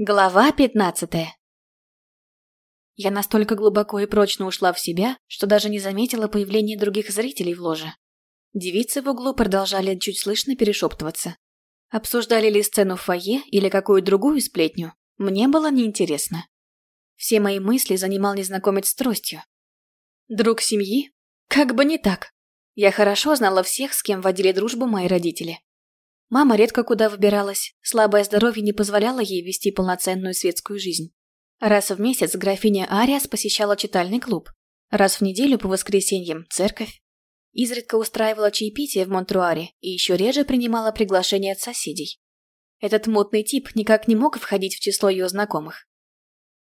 Глава пятнадцатая Я настолько глубоко и прочно ушла в себя, что даже не заметила появления других зрителей в ложе. Девицы в углу продолжали чуть слышно перешептываться. Обсуждали ли сцену в фойе или какую другую сплетню, мне было неинтересно. Все мои мысли занимал незнакомец с тростью. Друг семьи? Как бы не так. Я хорошо знала всех, с кем водили дружбу мои родители. Мама редко куда выбиралась, слабое здоровье не позволяло ей вести полноценную светскую жизнь. Раз в месяц графиня Ариас посещала читальный клуб. Раз в неделю по воскресеньям – церковь. Изредка устраивала чаепитие в Монтруаре и еще реже принимала приглашения от соседей. Этот мутный тип никак не мог входить в число ее знакомых.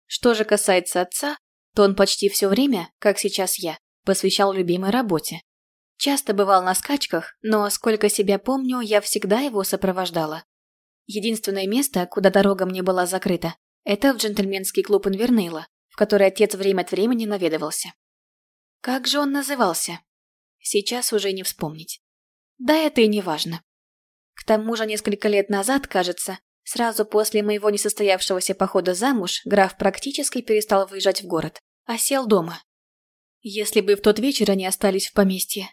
Что же касается отца, то он почти все время, как сейчас я, посвящал любимой работе. Часто бывал на скачках, но, сколько себя помню, я всегда его сопровождала. Единственное место, куда дорога мне была закрыта, это в джентльменский клуб Инвернейла, в который отец время от времени наведывался. Как же он назывался? Сейчас уже не вспомнить. Да это и не важно. К тому же несколько лет назад, кажется, сразу после моего несостоявшегося похода замуж, граф практически перестал выезжать в город, а сел дома. Если бы в тот вечер они остались в поместье,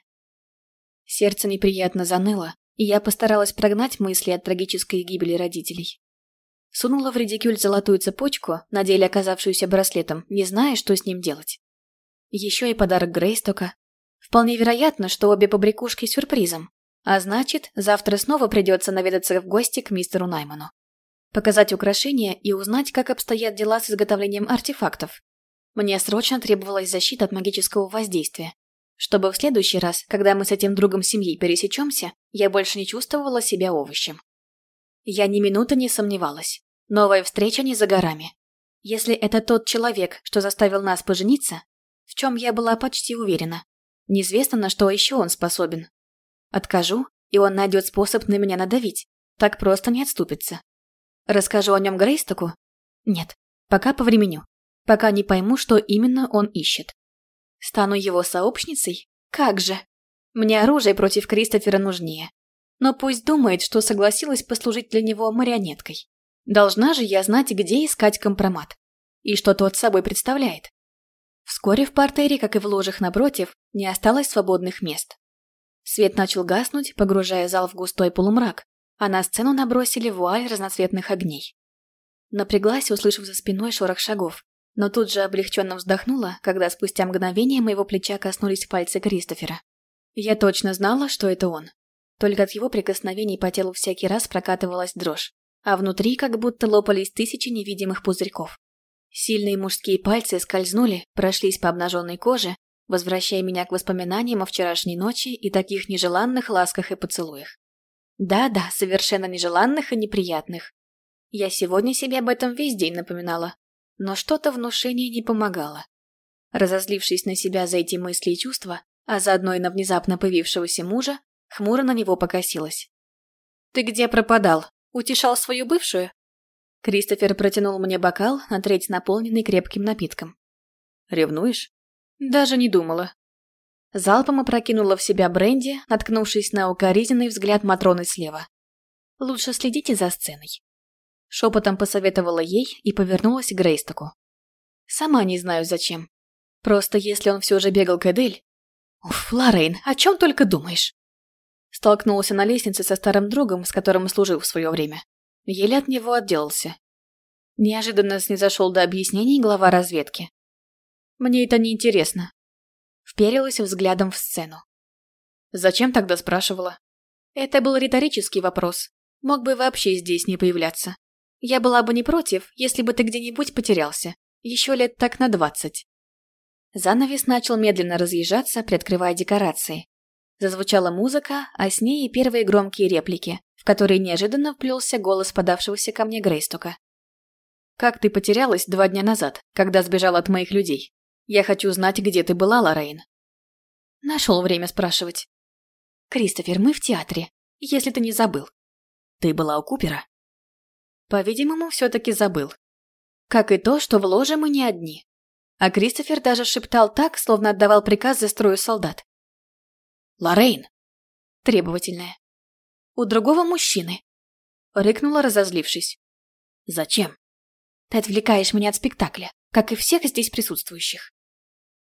Сердце неприятно заныло, и я постаралась прогнать мысли от трагической гибели родителей. Сунула в редикюль золотую цепочку, на деле оказавшуюся браслетом, не зная, что с ним делать. Еще и подарок Грейстока. Вполне вероятно, что обе побрякушки сюрпризом. А значит, завтра снова придется наведаться в гости к мистеру Найману. Показать украшения и узнать, как обстоят дела с изготовлением артефактов. Мне срочно требовалась защита от магического воздействия, чтобы в следующий раз, когда мы с этим другом семьи пересечемся, я больше не чувствовала себя овощем. Я ни минуты не сомневалась. Новая встреча не за горами. Если это тот человек, что заставил нас пожениться, в чем я была почти уверена, неизвестно, на что еще он способен. Откажу, и он найдет способ на меня надавить. Так просто не отступится. Расскажу о нем Грейстоку? Нет, пока повременю. Пока не пойму, что именно он ищет. Стану его сообщницей? Как же? Мне оружие против Кристофера нужнее. Но пусть думает, что согласилась послужить для него марионеткой. Должна же я знать, где искать компромат. И что тот собой представляет. Вскоре в портере, как и в ложах напротив, не осталось свободных мест. Свет начал гаснуть, погружая зал в густой полумрак, а на сцену набросили вуаль разноцветных огней. Напряглась, услышав за спиной шорох шагов, но тут же облегченно вздохнула, когда спустя мгновение моего плеча коснулись пальцы Кристофера. Я точно знала, что это он. Только от его прикосновений по телу всякий раз прокатывалась дрожь, а внутри как будто лопались тысячи невидимых пузырьков. Сильные мужские пальцы скользнули, прошлись по обнаженной коже, возвращая меня к воспоминаниям о вчерашней ночи и таких нежеланных ласках и поцелуях. Да-да, совершенно нежеланных и неприятных. Я сегодня себе об этом весь день напоминала, но что-то внушение не помогало. Разозлившись на себя за эти мысли и чувства, а заодно и на внезапно появившегося мужа, хмуро на него покосилась. «Ты где пропадал? Утешал свою бывшую?» Кристофер протянул мне бокал, на треть наполненный крепким напитком. «Ревнуешь?» «Даже не думала». Залпом опрокинула в себя бренди, наткнувшись на укоризненный взгляд Матроны слева. «Лучше следите за сценой. Шепотом посоветовала ей и повернулась к Грейстоку. Сама не знаю зачем. Просто если он все же бегал к Эдель... Уф, Лоррейн, о чем только думаешь? Столкнулся на лестнице со старым другом, с которым служил в свое время. Еле от него отделался. Неожиданно снизошел до объяснений глава разведки. Мне это не интересно. Вперилась взглядом в сцену. Зачем тогда спрашивала? Это был риторический вопрос. Мог бы вообще здесь не появляться. Я была бы не против, если бы ты где-нибудь потерялся. Еще лет так на двадцать. Занавес начал медленно разъезжаться, приоткрывая декорации. Зазвучала музыка, а с ней и первые громкие реплики, в которые неожиданно вплелся голос подавшегося ко мне Грейстока. «Как ты потерялась два дня назад, когда сбежала от моих людей? Я хочу знать, где ты была, Лоррейн». Нашел время спрашивать. «Кристофер, мы в театре, если ты не забыл». «Ты была у Купера?» По-видимому, все-таки забыл. Как и то, что в ложе мы не одни. А Кристофер даже шептал так, словно отдавал приказ за строю солдат. «Лоррейн!» Требовательная. «У другого мужчины!» Рыкнула, разозлившись. «Зачем?» Ты отвлекаешь меня от спектакля, как и всех здесь присутствующих.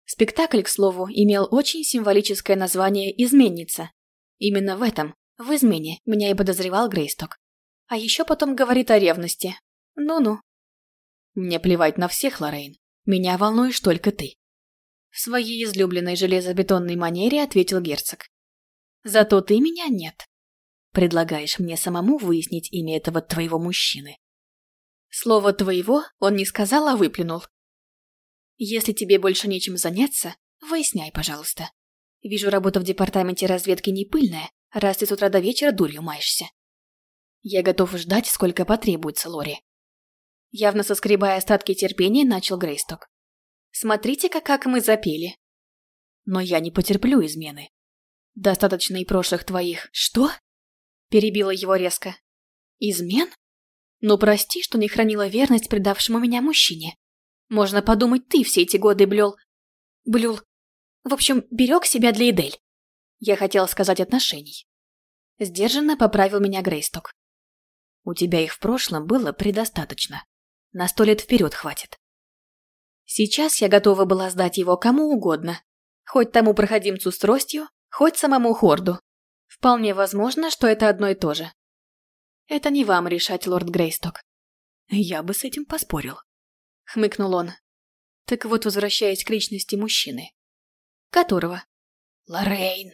Спектакль, к слову, имел очень символическое название «Изменница». Именно в этом, в измене, меня и подозревал Грейсток. А еще потом говорит о ревности. Ну-ну. Мне плевать на всех, Лоррейн. Меня волнуешь только ты. В своей излюбленной железобетонной манере ответил герцог. Зато ты меня нет. Предлагаешь мне самому выяснить имя этого твоего мужчины. Слово «твоего» он не сказал, а выплюнул. Если тебе больше нечем заняться, выясняй, пожалуйста. Вижу, работа в департаменте разведки не пыльная, раз ты с утра до вечера дурью маешься. Я готов ждать, сколько потребуется, Лори. Явно соскребая остатки терпения, начал Грейсток. Смотрите-ка, как мы запели. Но я не потерплю измены. Достаточно и прошлых твоих. Что? Перебила его резко. Измен? Ну прости, что не хранила верность предавшему меня мужчине. Можно подумать, ты все эти годы блел... Блюл... В общем, берег себя для Эдель. Я хотела сказать отношений. Сдержанно поправил меня Грейсток. У тебя их в прошлом было предостаточно. На сто лет вперед хватит. Сейчас я готова была сдать его кому угодно. Хоть тому проходимцу с тростью, хоть самому Хорду. Вполне возможно, что это одно и то же. Это не вам решать, лорд Грейсток. Я бы с этим поспорил. Хмыкнул он. Так вот, возвращаясь к личности мужчины. Которого? Лоррейн.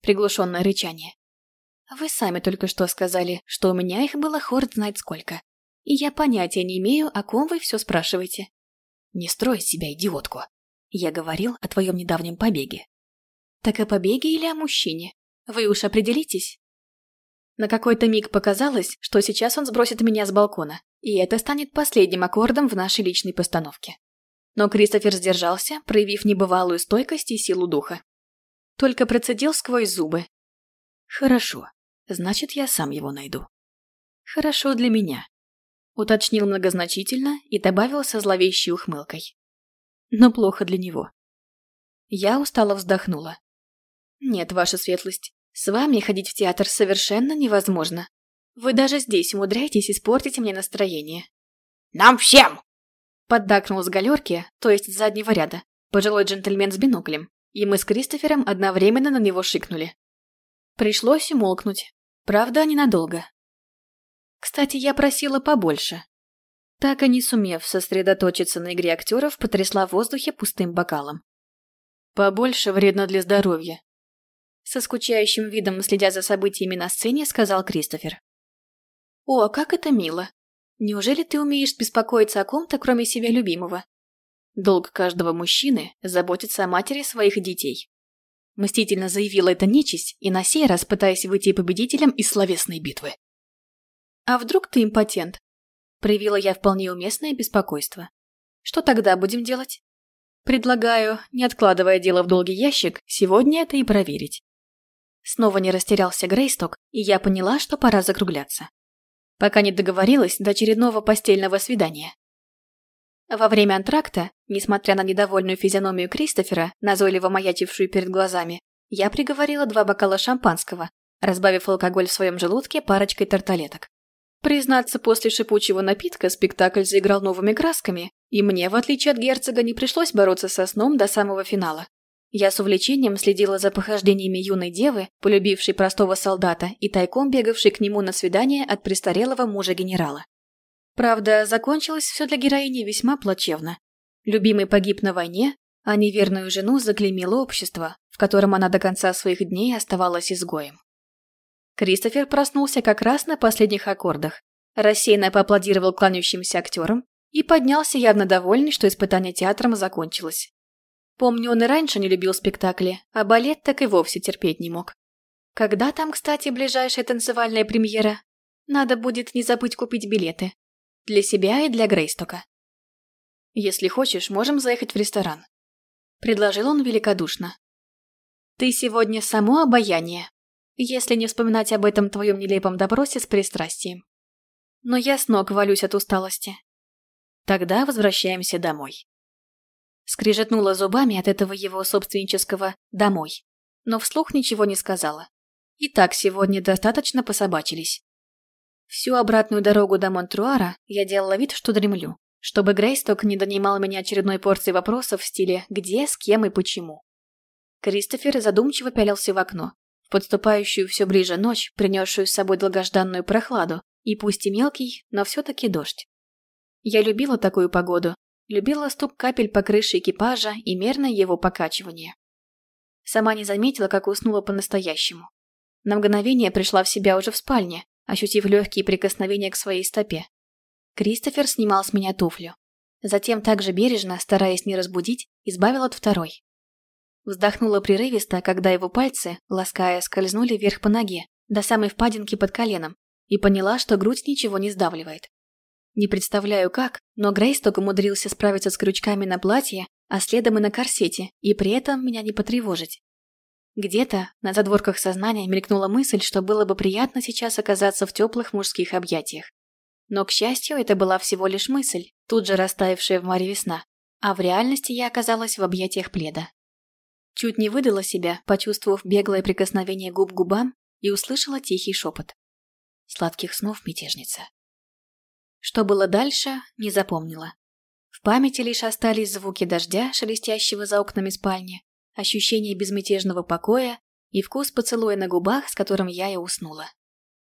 Приглушенное рычание. Вы сами только что сказали, что у меня их было хорд знает сколько. И я понятия не имею, о ком вы все спрашиваете. Не строй себя идиотку. Я говорил о твоем недавнем побеге. Так о побеге или о мужчине? Вы уж определитесь. На какой-то миг показалось, что сейчас он сбросит меня с балкона, и это станет последним аккордом в нашей личной постановке. Но Кристофер сдержался, проявив небывалую стойкость и силу духа. Только процедил сквозь зубы. «Хорошо, значит, я сам его найду». «Хорошо для меня», — уточнил многозначительно и добавил со зловещей ухмылкой. «Но плохо для него». Я устало вздохнула. «Нет, ваша светлость, с вами ходить в театр совершенно невозможно. Вы даже здесь умудряетесь испортить мне настроение. Нам всем! Поддакнул с галерки, то есть с заднего ряда, пожилой джентльмен с биноклем, и мы с Кристофером одновременно на него шикнули. Пришлось умолкнуть. Правда, ненадолго. Кстати, я просила побольше. Так и не сумев сосредоточиться на игре актеров, потрясла в воздухе пустым бокалом. Побольше вредно для здоровья. Со скучающим видом, следя за событиями на сцене, сказал Кристофер. «О, как это мило! Неужели ты умеешь беспокоиться о ком-то, кроме себя любимого?» Долг каждого мужчины – заботиться о матери своих детей. Мстительно заявила эта нечисть, и на сей раз пытаясь выйти победителем из словесной битвы. «А вдруг ты импотент?» Проявила я вполне уместное беспокойство. «Что тогда будем делать?» «Предлагаю, не откладывая дело в долгий ящик, сегодня это и проверить. Снова не растерялся Грейсток, и я поняла, что пора закругляться. Пока не договорилась до очередного постельного свидания. Во время антракта, несмотря на недовольную физиономию Кристофера, назойливо маячившую перед глазами, я приговорила два бокала шампанского, разбавив алкоголь в своем желудке парочкой тарталеток. Признаться, после шипучего напитка спектакль заиграл новыми красками, и мне, в отличие от герцога, не пришлось бороться со сном до самого финала. Я с увлечением следила за похождениями юной девы, полюбившей простого солдата и тайком бегавшей к нему на свидание от престарелого мужа генерала. Правда, закончилось все для героини весьма плачевно. Любимый погиб на войне, а неверную жену заклеймило общество, в котором она до конца своих дней оставалась изгоем. Кристофер проснулся как раз на последних аккордах, рассеянно поаплодировал кланяющимся актерам и поднялся явно довольный, что испытание театром закончилось. Помню, он и раньше не любил спектакли, а балет так и вовсе терпеть не мог. Когда там, кстати, ближайшая танцевальная премьера? Надо будет не забыть купить билеты. Для себя и для Грейстока. Если хочешь, можем заехать в ресторан. Предложил он великодушно. Ты сегодня само обаяние, если не вспоминать об этом твоем нелепом допросе с пристрастием. Но я с ног валюсь от усталости. Тогда возвращаемся домой. Скрижетнула зубами от этого его собственнического «домой», но вслух ничего не сказала. И так сегодня достаточно пособачились. Всю обратную дорогу до Монтруара я делала вид, что дремлю, чтобы Грейсток не донимал меня очередной порцией вопросов в стиле «где, с кем и почему». Кристофер задумчиво пялился в окно, в подступающую все ближе ночь, принесшую с собой долгожданную прохладу, и пусть и мелкий, но все-таки дождь. Я любила такую погоду, любила стук капель по крыше экипажа и мерное его покачивание. Сама не заметила, как уснула по-настоящему. На мгновение пришла в себя уже в спальне, ощутив легкие прикосновения к своей стопе. Кристофер снимал с меня туфлю. Затем также бережно, стараясь не разбудить, избавил от второй. Вздохнула прерывисто, когда его пальцы, лаская, скользнули вверх по ноге, до самой впадинки под коленом, и поняла, что грудь ничего не сдавливает. Не представляю как, но Грейс только умудрился справиться с крючками на платье, а следом и на корсете, и при этом меня не потревожить. Где-то на задворках сознания мелькнула мысль, что было бы приятно сейчас оказаться в теплых мужских объятиях. Но, к счастью, это была всего лишь мысль, тут же растаявшая в море весна, а в реальности я оказалась в объятиях пледа. Чуть не выдала себя, почувствовав беглое прикосновение губ к губам и услышала тихий шепот. Сладких снов, мятежница. Что было дальше, не запомнила. В памяти лишь остались звуки дождя, шелестящего за окнами спальни, ощущение безмятежного покоя и вкус поцелуя на губах, с которым я и уснула.